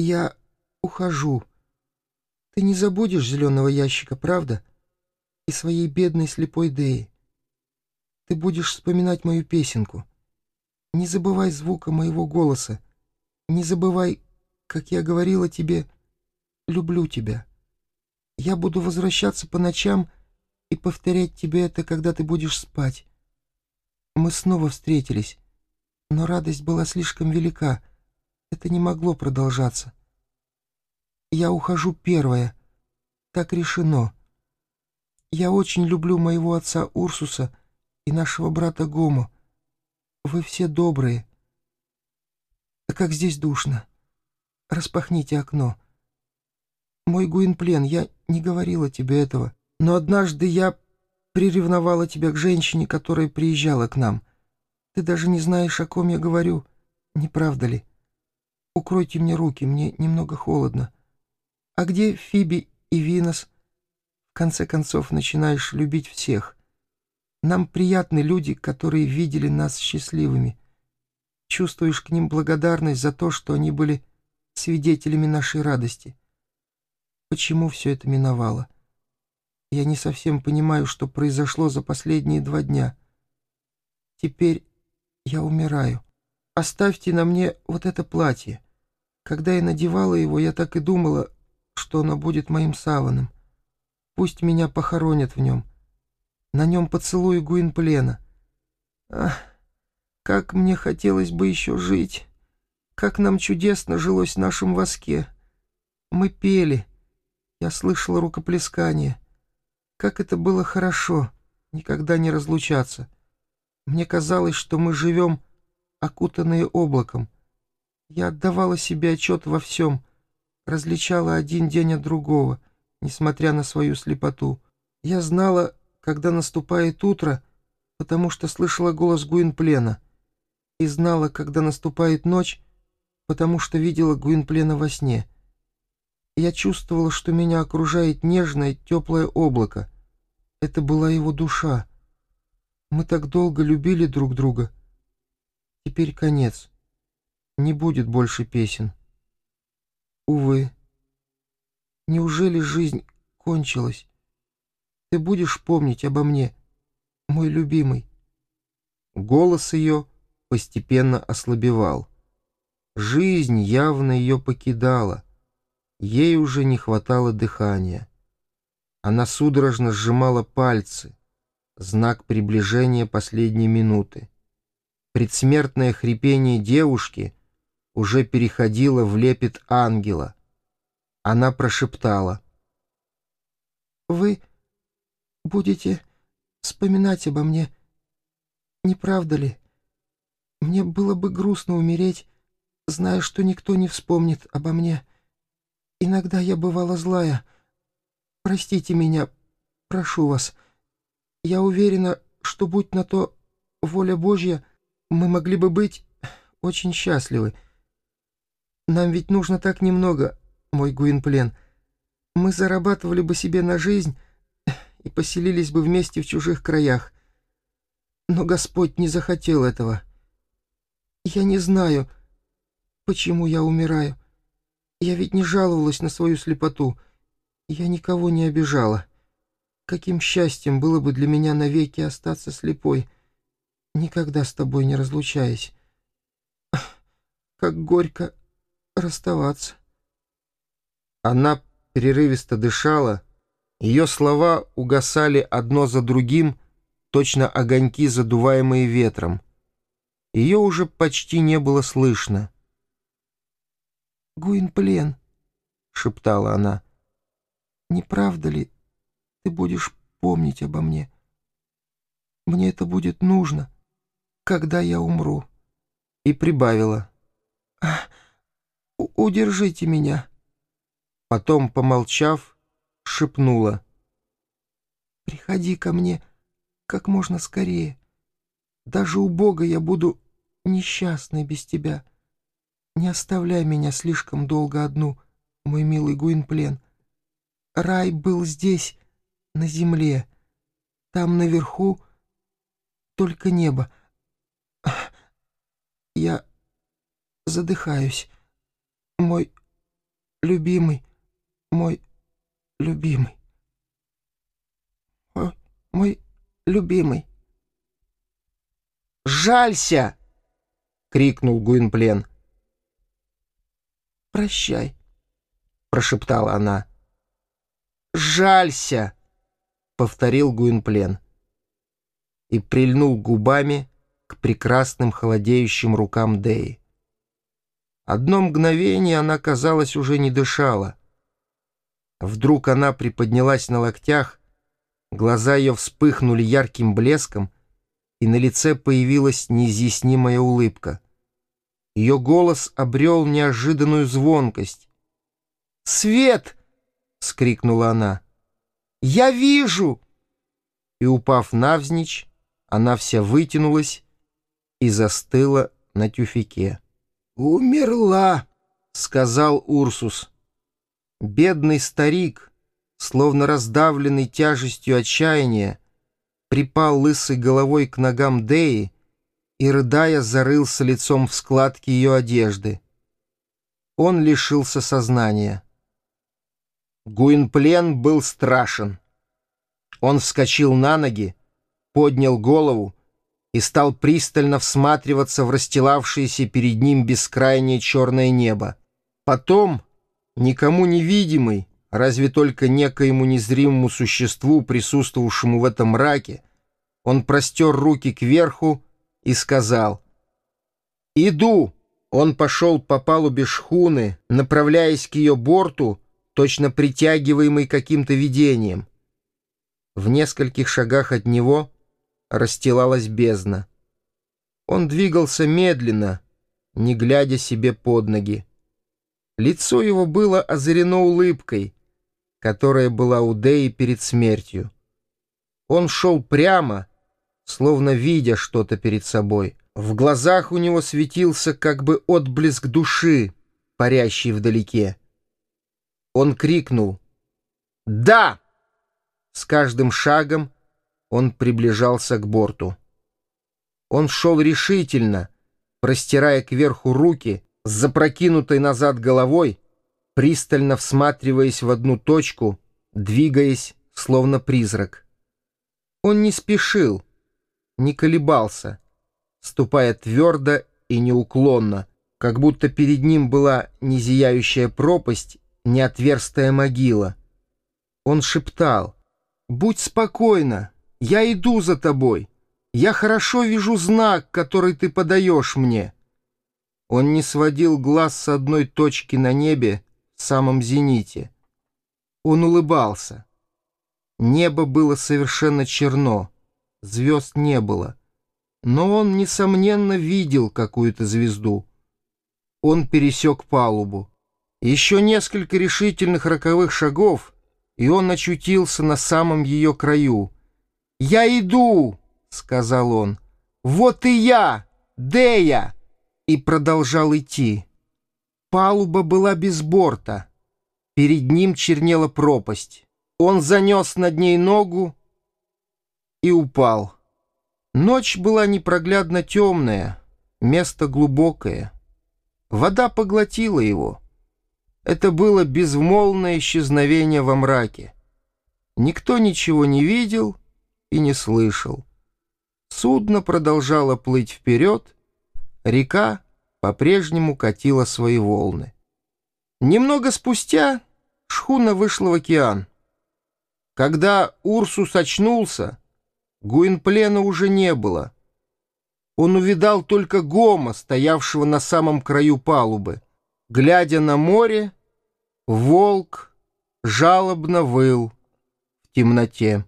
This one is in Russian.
Я ухожу. Ты не забудешь зеленого ящика, правда? И своей бедной слепой Деи. Ты будешь вспоминать мою песенку. Не забывай звука моего голоса. Не забывай, как я говорила тебе, люблю тебя. Я буду возвращаться по ночам и повторять тебе это, когда ты будешь спать. Мы снова встретились, но радость была слишком велика. Это не могло продолжаться. Я ухожу первая. Так решено. Я очень люблю моего отца Урсуса и нашего брата Гому. Вы все добрые. Как здесь душно. Распахните окно. Мой Гуинплен, я не говорила тебе этого, но однажды я приревновала тебя к женщине, которая приезжала к нам. Ты даже не знаешь, о ком я говорю, не правда ли? Укройте мне руки, мне немного холодно. А где Фиби и Винос? В конце концов, начинаешь любить всех. Нам приятны люди, которые видели нас счастливыми. Чувствуешь к ним благодарность за то, что они были свидетелями нашей радости. Почему все это миновало? Я не совсем понимаю, что произошло за последние два дня. Теперь я умираю. Оставьте на мне вот это платье. Когда я надевала его, я так и думала, что оно будет моим саваном. Пусть меня похоронят в нем. На нем поцелуй Гуинплена. Ах, как мне хотелось бы еще жить. Как нам чудесно жилось в нашем воске. Мы пели. Я слышала рукоплескание. Как это было хорошо, никогда не разлучаться. Мне казалось, что мы живем, окутанные облаком. Я отдавала себе отчет во всем, различала один день от другого, несмотря на свою слепоту. Я знала, когда наступает утро, потому что слышала голос Гуинплена, и знала, когда наступает ночь, потому что видела Гуинплена во сне. Я чувствовала, что меня окружает нежное, теплое облако. Это была его душа. Мы так долго любили друг друга. Теперь конец. Не будет больше песен. Увы. Неужели жизнь кончилась? Ты будешь помнить обо мне, мой любимый?» Голос ее постепенно ослабевал. Жизнь явно ее покидала. Ей уже не хватало дыхания. Она судорожно сжимала пальцы, знак приближения последней минуты. Предсмертное хрипение девушки уже переходило в лепет ангела. Она прошептала. «Вы будете вспоминать обо мне, не правда ли? Мне было бы грустно умереть, зная, что никто не вспомнит обо мне. Иногда я бывала злая. Простите меня, прошу вас. Я уверена, что, будь на то воля Божья, мы могли бы быть очень счастливы. Нам ведь нужно так немного, мой Гуинплен. Мы зарабатывали бы себе на жизнь, и поселились бы вместе в чужих краях. Но Господь не захотел этого. Я не знаю, почему я умираю. Я ведь не жаловалась на свою слепоту. Я никого не обижала. Каким счастьем было бы для меня навеки остаться слепой, никогда с тобой не разлучаясь. Как горько расставаться. Она прерывисто дышала, ее слова угасали одно за другим, точно огоньки, задуваемые ветром. Ее уже почти не было слышно. «Гуинплен», — шептала она, — «не правда ли ты будешь помнить обо мне? Мне это будет нужно, когда я умру». И прибавила. «Удержите меня». Потом, помолчав, шепнула. «Приходи ко мне как можно скорее. Даже у Бога я буду несчастной без тебя. Не оставляй меня слишком долго одну, мой милый Гуинплен. Рай был здесь, на земле. Там наверху только небо. Я задыхаюсь. Мой любимый, мой любимый, мой, мой любимый. «Жалься!» — крикнул Гуинплен. «Прощай», — прошептала она. «Жалься!» — повторил Гуинплен. И прильнул губами к прекрасным холодеющим рукам Деи. Одно мгновение она, казалось, уже не дышала. Вдруг она приподнялась на локтях, глаза ее вспыхнули ярким блеском, и на лице появилась неизъяснимая улыбка. Ее голос обрел неожиданную звонкость. «Свет!» — скрикнула она. «Я вижу!» И, упав навзничь, она вся вытянулась и застыла на тюфике. «Умерла!» — сказал Урсус. Бедный старик, словно раздавленный тяжестью отчаяния, припал лысой головой к ногам Деи и, рыдая, зарылся лицом в складки ее одежды. Он лишился сознания. Гуинплен был страшен. Он вскочил на ноги, поднял голову и стал пристально всматриваться в расстилавшееся перед ним бескрайнее черное небо. Потом, никому невидимый, разве только некоему незримому существу, присутствовавшему в этом мраке, он простер руки кверху и сказал «Иду!» Он пошел по палубе шхуны, направляясь к ее борту, точно притягиваемый каким-то видением. В нескольких шагах от него — расстилалась бездна. Он двигался медленно, не глядя себе под ноги. Лицо его было озарено улыбкой, которая была у Деи перед смертью. Он шел прямо, словно видя что-то перед собой. В глазах у него светился как бы отблеск души, парящий вдалеке. Он крикнул «Да!» С каждым шагом он приближался к борту. Он шел решительно, простирая кверху руки с запрокинутой назад головой, пристально всматриваясь в одну точку, двигаясь, словно призрак. Он не спешил, не колебался, ступая твердо и неуклонно, как будто перед ним была не зияющая пропасть, не отверстая могила. Он шептал «Будь спокойна, я иду за тобой. Я хорошо вижу знак, который ты подаешь мне». Он не сводил глаз с одной точки на небе в самом зените. Он улыбался. Небо было совершенно черно, звезд не было. Но он, несомненно, видел какую-то звезду. Он пересек палубу. Еще несколько решительных роковых шагов, и он очутился на самом ее краю — «Я иду!» — сказал он. «Вот и я! Дея!» И продолжал идти. Палуба была без борта. Перед ним чернела пропасть. Он занес над ней ногу и упал. Ночь была непроглядно темная, место глубокое. Вода поглотила его. Это было безмолвное исчезновение во мраке. Никто ничего не видел — и не слышал. Судно продолжало плыть вперед, река по-прежнему катила свои волны. Немного спустя шхуна вышла в океан. Когда Урсус очнулся, Гуинплена уже не было. Он увидал только Гома, стоявшего на самом краю палубы. Глядя на море, волк жалобно выл в темноте.